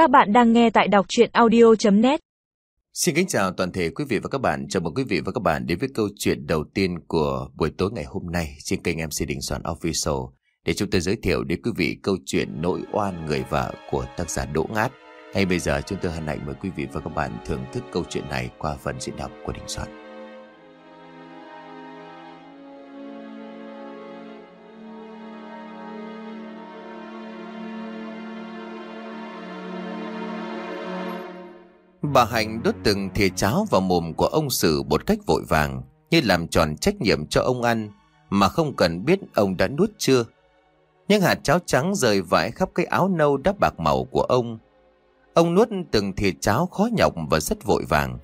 Các bạn đang nghe tại đọc chuyện audio.net Xin kính chào toàn thể quý vị và các bạn. Chào mừng quý vị và các bạn đến với câu chuyện đầu tiên của buổi tối ngày hôm nay trên kênh MC Đình Soạn Official để chúng tôi giới thiệu đến quý vị câu chuyện nỗi oan người vợ của tác giả Đỗ Ngát. Ngay bây giờ chúng tôi hân hạnh mời quý vị và các bạn thưởng thức câu chuyện này qua phần diễn đọc của Đình Soạn. Bà Hạnh đốt từng thìa cháo vào mồm của ông Sử một cách vội vàng, như làm tròn trách nhiệm cho ông ăn, mà không cần biết ông đã nuốt chưa. Những hạt cháo trắng rời vãi khắp cái áo nâu đắp bạc màu của ông. Ông nuốt từng thìa cháo khó nhọc và rất vội vàng,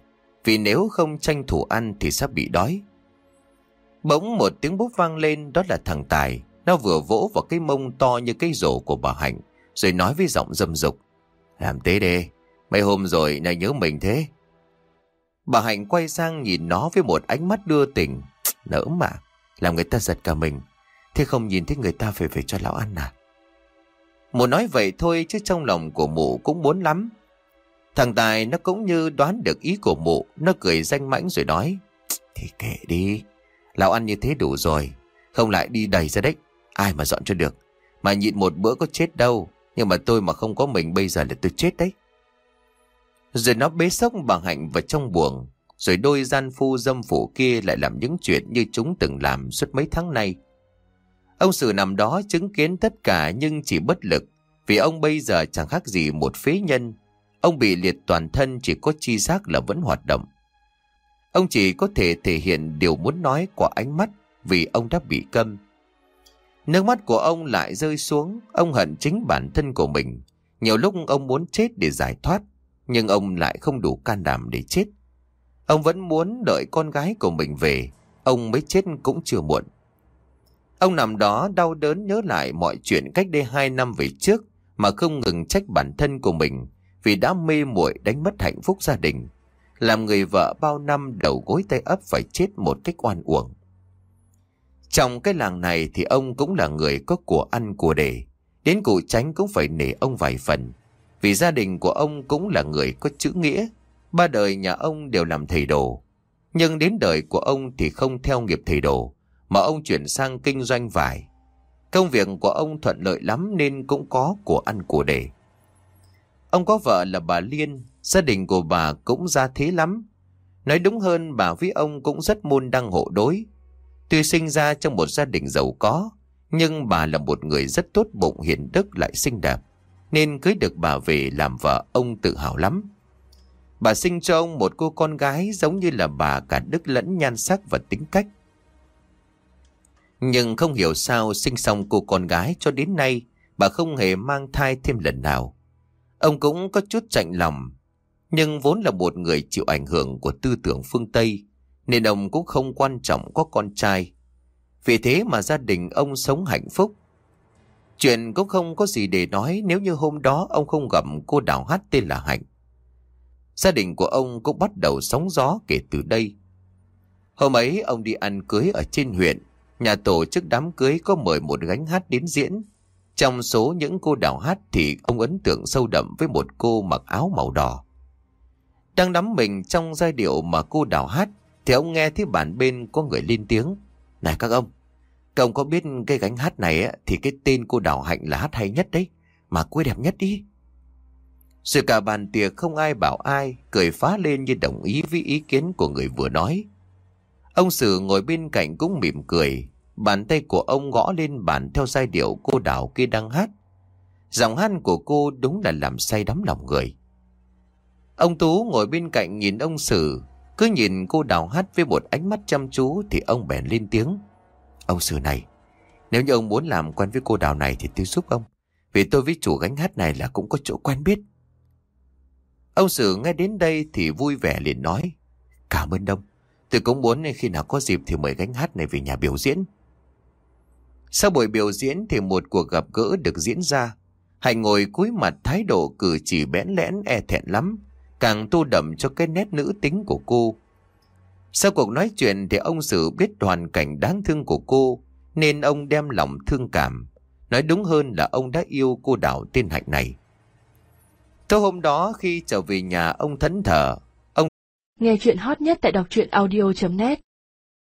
vì nếu không tranh thủ ăn thì sắp bị đói. Bỗng một tiếng bốp vang lên đó là thằng Tài, nó vừa vỗ vào cái mông to như cây rổ của bà Hạnh, rồi nói với giọng dâm dục. Làm tế đi, Mấy hôm rồi này nhớ mình thế. Bà Hạnh quay sang nhìn nó với một ánh mắt đưa tình. Nỡ mà, làm người ta giật cả mình. Thế không nhìn thấy người ta phải về cho lão ăn à? Mụ nói vậy thôi chứ trong lòng của mụ cũng muốn lắm. Thằng Tài nó cũng như đoán được ý của mụ, nó cười danh mãnh rồi nói. Thì kệ đi, lão ăn như thế đủ rồi, không lại đi đầy ra đấy. Ai mà dọn cho được, mà nhịn một bữa có chết đâu, nhưng mà tôi mà không có mình bây giờ là tôi chết đấy. Rồi nó bế sốc bà Hạnh vào trong buồng. Rồi đôi gian phu dâm phụ kia lại làm những chuyện như chúng từng làm suốt mấy tháng nay. Ông Sử nằm đó chứng kiến tất cả nhưng chỉ bất lực. Vì ông bây giờ chẳng khác gì một phế nhân. Ông bị liệt toàn thân chỉ có chi giác là vẫn hoạt động. Ông chỉ có thể thể hiện điều muốn nói qua ánh mắt vì ông đã bị câm. Nước mắt của ông lại rơi xuống, ông hận chính bản thân của mình. Nhiều lúc ông muốn chết để giải thoát, nhưng ông lại không đủ can đảm để chết. Ông vẫn muốn đợi con gái của mình về, ông mới chết cũng chưa muộn. Ông nằm đó đau đớn nhớ lại mọi chuyện cách đây hai năm về trước mà không ngừng trách bản thân của mình vì đã mê muội đánh mất hạnh phúc gia đình. Làm người vợ bao năm đầu gối tay ấp phải chết một cách oan uổng. Trong cái làng này thì ông cũng là người có của ăn của để. Đến cụ tránh cũng phải nể ông vài phần. Vì gia đình của ông cũng là người có chữ nghĩa, ba đời nhà ông đều làm thầy đồ. Nhưng đến đời của ông thì không theo nghiệp thầy đồ, mà ông chuyển sang kinh doanh vải. Công việc của ông thuận lợi lắm nên cũng có của ăn của để. Ông có vợ là bà Liên, gia đình của bà cũng ra thế lắm. Nói đúng hơn bà với ông cũng rất môn đăng hộ đối. Tuy sinh ra trong một gia đình giàu có, nhưng bà là một người rất tốt bụng hiền đức lại xinh đẹp nên cưới được bà về làm vợ ông tự hào lắm. Bà sinh cho ông một cô con gái giống như là bà cả đức lẫn nhan sắc và tính cách. Nhưng không hiểu sao sinh xong cô con gái cho đến nay bà không hề mang thai thêm lần nào. Ông cũng có chút chạnh lòng, nhưng vốn là một người chịu ảnh hưởng của tư tưởng phương Tây, nên ông cũng không quan trọng có con trai. Vì thế mà gia đình ông sống hạnh phúc, Chuyện cũng không có gì để nói nếu như hôm đó ông không gặp cô đào hát tên là Hạnh. Gia đình của ông cũng bắt đầu sóng gió kể từ đây. Hôm ấy ông đi ăn cưới ở trên huyện. Nhà tổ chức đám cưới có mời một gánh hát đến diễn. Trong số những cô đào hát thì ông ấn tượng sâu đậm với một cô mặc áo màu đỏ. Đang đắm mình trong giai điệu mà cô đào hát thì ông nghe thấy bản bên có người lên tiếng. Này các ông, các ông có biết cái gánh hát này á, thì cái tên cô Đào Hạnh là hát hay nhất đấy, mà cô đẹp nhất đi. sự cả bàn tiệc không ai bảo ai, cười phá lên như đồng ý với ý kiến của người vừa nói. Ông Sử ngồi bên cạnh cũng mỉm cười, bàn tay của ông gõ lên bàn theo giai điệu cô Đào kia đang hát. Giọng hát của cô đúng là làm say đắm lòng người. Ông Tú ngồi bên cạnh nhìn ông Sử, cứ nhìn cô Đào hát với một ánh mắt chăm chú thì ông bèn lên tiếng. Ông Sử này, nếu như ông muốn làm quen với cô đào này thì tôi giúp ông. Vì tôi với chủ gánh hát này là cũng có chỗ quen biết. Ông Sử nghe đến đây thì vui vẻ liền nói. Cảm ơn đông. Tôi cũng muốn khi nào có dịp thì mời gánh hát này về nhà biểu diễn. Sau buổi biểu diễn thì một cuộc gặp gỡ được diễn ra. Hạnh ngồi cúi mặt thái độ cử chỉ bẽn lẽn e thẹn lắm. Càng tô đậm cho cái nét nữ tính của cô. Sau cuộc nói chuyện thì ông Sử biết hoàn cảnh đáng thương của cô nên ông đem lòng thương cảm. Nói đúng hơn là ông đã yêu cô đảo tên Hạnh này. Tối hôm đó khi trở về nhà ông thẫn thờ, Nghe chuyện hot nhất tại đọc truyện audio.net